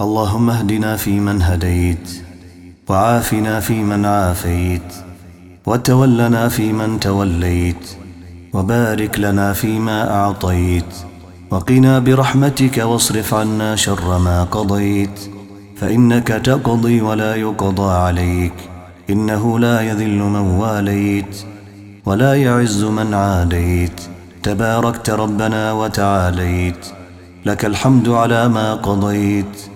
اللهم اهدنا فيمن هديت وعافنا فيمن عافيت وتولنا فيمن توليت وبارك لنا فيما أعطيت وقنا برحمتك واصرف عنا شر ما قضيت فإنك تقضي ولا يقضى عليك إنه لا يذل من واليت ولا يعز من عاديت تباركت ربنا وتعاليت لك الحمد على ما قضيت.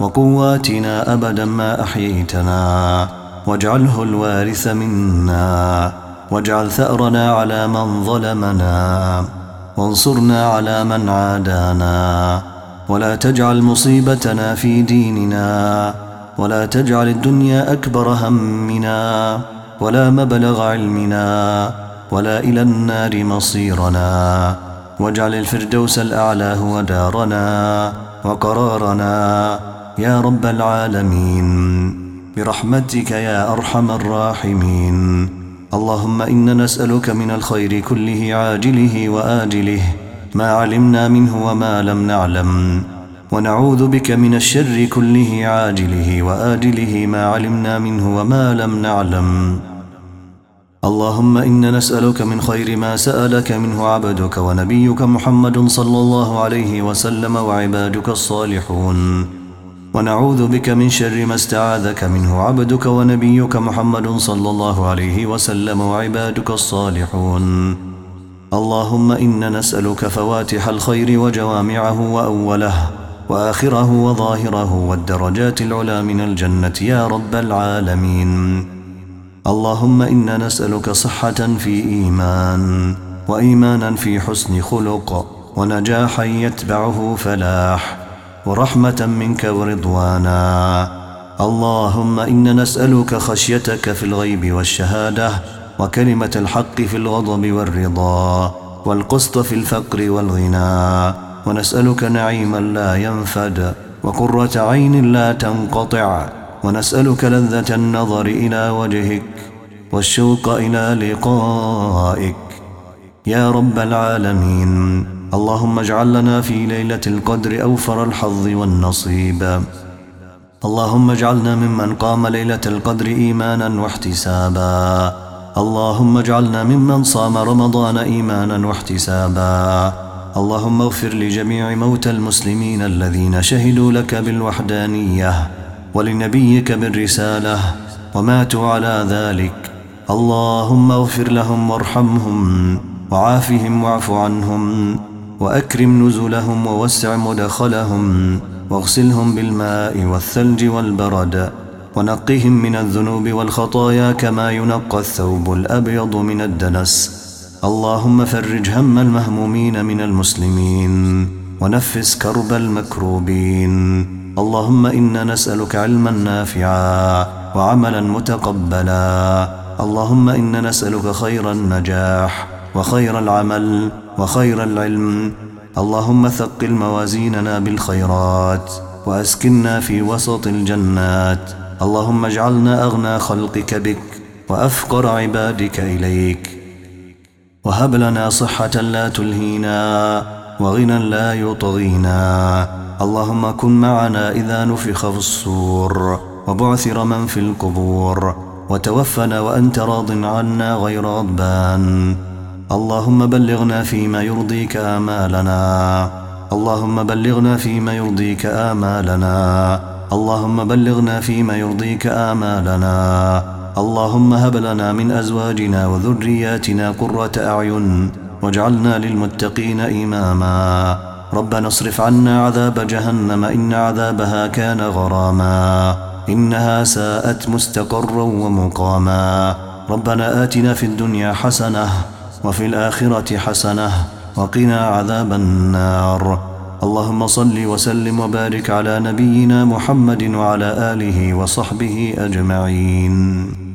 وقواتنا أبدا ما أحييتنا. واجعله الوارث منا. واجعل ثأرنا على من ظلمنا. وانصرنا على من عادانا. ولا تجعل مصيبتنا في ديننا. ولا تجعل الدنيا أكبر همنا. ولا مبلغ علمنا. ولا إلى النار مصيرنا. واجعل الفردوس الأعلى هو دارنا وقرارنا. يا رب العالمين. برحمتك يا أرحم الراحمين. اللهم إنا نسألك من الخير كله عاجله وآجله. ما علمنا منه وما لم نعلم. ونعوذ بك من الشر كله عاجله وآجله. ما علمنا منه وما لم نعلم. اللهم إنا نسألك من خير ما سألك منه عبدك ونبيك محمد صلى الله عليه وسلم وعبادك الصالحون. ونعوذ بك من شر ما استعاذك منه. عبدك ونبيك محمد صلى الله عليه وسلم وعبادك الصالحون. اللهم إنا نسألك فواتح الخير وجوامعه وأوله وآخره وظاهره والدرجات العلا من الجنة يا رب العالمين. اللهم إنا نسألك صحة في إيمان وإيمانا في حسن خلق ونجاحا يتبعه فلاح ورحمة منك ورضوانا. اللهم إنا نسألك خشيتك في الغيب والشهادة وكلمة الحق في الغضب والرضا والقسط في الفقر والغنى. ونسألك نعيما لا ينفد وقرة عين لا تنقطع. ونسألك لذة النظر إلى وجهك والشوق إلى لقائك. يا رب العالمين. اللهم اجعل لنا في ليلة القدر أوفر الحظ والنصيب. اللهم اجعلنا ممن قام ليلة القدر إيمانا واحتسابا. اللهم اجعلنا ممن صام رمضان إيمانا واحتسابا. اللهم اغفر لجميع موتى المسلمين الذين شهدوا لك بالوحدانية ولنبيك بالرسالة وماتوا على ذلك. اللهم اغفر لهم وارحمهم وعافهم واعف عنهم. وأكرم نزلهم ووسع مدخلهم واغسلهم بالماء والثلج والبرد ونقهم من الذنوب والخطايا كما ينقى الثوب الأبيض من الدنس. اللهم فرج هم المهمومين من المسلمين ونفس كرب المكروبين. اللهم إنا نسألك علما نافعا وعملا متقبلا. اللهم إنا نسألك خير النجاح وخير العمل وخير العلم. اللهم ثقل موازيننا بالخيرات وأسكننا في وسط الجنات. اللهم اجعلنا أغنى خلقك بك وأفقر عبادك إليك. وهب لنا صحة لا تلهينا وغنى لا يطغينا. اللهم كن معنا إذا نفخ في الصور وبعثر من في القبور. وتوفنا وأنت راض عنا غير غضبان. اللهم بلغنا فيما يرضيك آمالنا. اللهم بلغنا فيما يرضيك آمالنا. اللهم بلغنا فيما يرضيك آمالنا. اللهم هب لنا من أزواجنا وذرياتنا قرة أعين واجعلنا للمتقين إماما. ربنا اصرف عنا عذاب جهنم إن عذابها كان غراما. إنها ساءت مستقرا ومقاما. ربنا آتنا في الدنيا حسنة وفي الآخرة حسنة وقنا عذاب النار. اللهم صل وسلم وبارك على نبينا محمد وعلى آله وصحبه أجمعين.